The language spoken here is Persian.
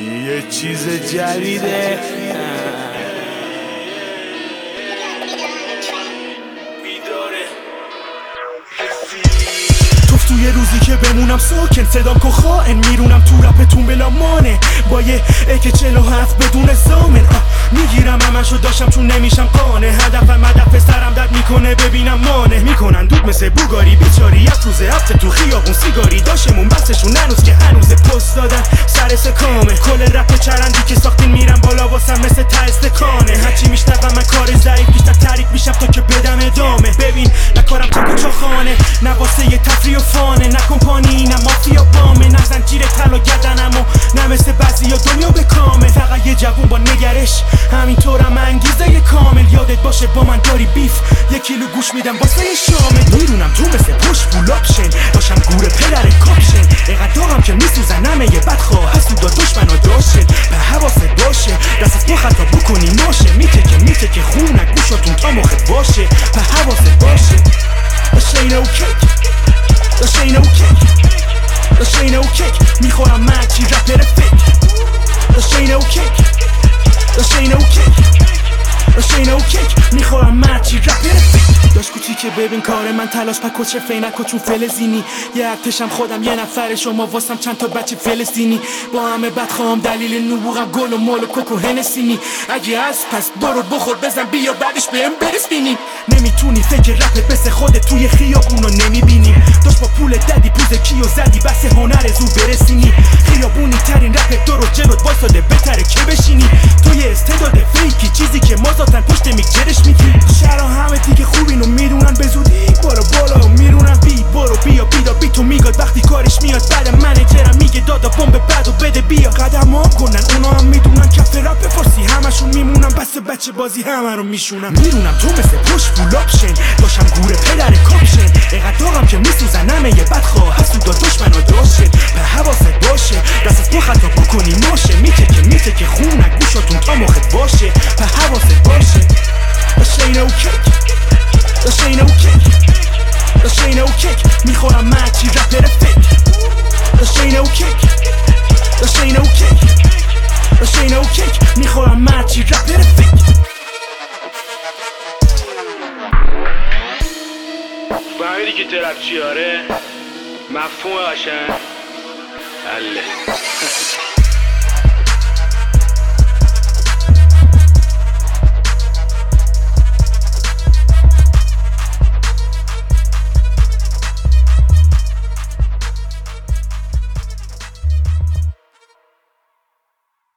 یه چیز جدیده. توی روزی که بمونم ساکن صدام که خائن. میرونم تو رپتون بلا مانه با یه اک چلو هفت بدون زامن می‌گیرم همشو داشتم چون نمیشم قانه هدفم هدف سرم درد می‌کنه ببینم مانه می‌کنن دود مثل بوگاری. بیچاری از روز هفته تو خیابون سیگاری. داشمون بسشون هنوز که هنوز پست دادن. سر سکامه. کل رپ چرندی که ساختین میرم بالا واسم مثل با نگرش همینطورم انگیزه یه کامل. یادت باشه با من داری بیف. یه کیلو گوش میدم واسه یه شامل. میرونم تو مثل پشت فول آپشن. داشتم گور پدر کاپشن. اقدر داغم که میسوزنم یه بدخواه. حسود و دشمن و داشت به حواست باشه. دست از خطا بکنی ماشه میته که میته که خونک گوشاتون تا مخت باشه. به حواست باشه. داشت اینه اوکی اوکی داشت اینه اوکی می‌خورم من چی رپر فکر داشت اینه اوکی داشت اینه اوکی می‌خورم من چی رپر. داشت کوچیکه ببین کار من تلاش کچه فینک و چون فلزینی. یه عکتشم خودم یه نفر شما واسم چند تا بچه فلسطینی با همه بدخوام دلیل نبوغم گل و مال و کوک و هنسینی. اگه از پس برو بخور بزن بیا بعدش بهم برسینی. نمی‌تونی فکر رپت مثل خودت توی خیابونو نمی‌بینی. داشت با پول ددی پوز کیو زدی بس هنر زو برسینی. بس بچه بازی همه رو میشونم. میرونم تو مثل پشت آپشن داشتم گور پدر کاپشن اقدر داغم که میسوزنم یه بدخواه حسود و دشمن و داشت به حواست باشه. دست از تو خطا بکنی ماشه میته که میته که گوشاتون تا مخت باشه. فهمیدی که ترپ چی آره؟ مفهوم قشنگ. الله